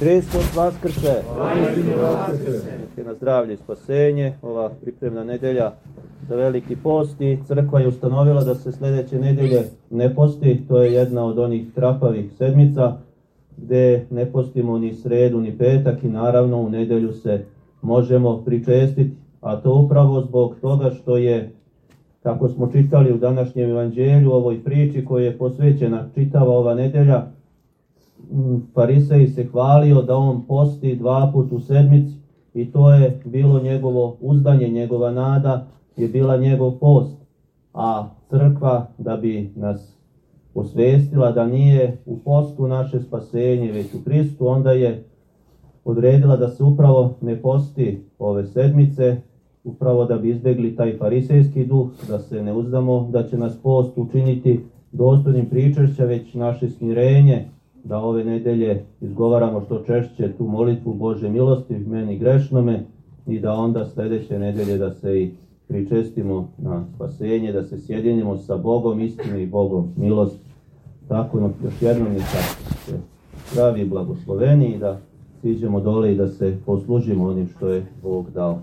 Hristos Vaskrse! Neka na zdravlje i spasenje, ova pripremna nedelja za veliki post i crkva je ustanovila da se sledeće nedelje ne posti, to je jedna od onih trapavih sedmica gde ne postimo ni sredu ni petak i naravno u nedelju se možemo pričestiti, a to upravo zbog toga što je kako smo čitali u današnjem evanđelju, ovoj priči koja je posvećena čitava ova nedelja, Farisej se hvalio da on posti dva put u sedmici i to je bilo njegovo uzdanje, njegova nada je bila njegov post. A crkva da bi nas osvestila da nije u postu naše spasenje, već u Kristu, onda je odredila da se upravo ne posti ove sedmice, upravo da bi izbegli taj farisejski duh, da se ne uzdamo, da će nas post učiniti dostojnim pričešća, već naše smirenje, da ove nedelje izgovaramo što češće tu molitvu Bože milosti meni grešnome i da onda sledeće nedelje da se i pričestimo na spasenje, da se sjedinimo sa Bogom istine i Bogom milosti. Tako nam još jednom je se pravi blagosloveni i da siđemo dole i da se poslužimo onim što je Bog dao.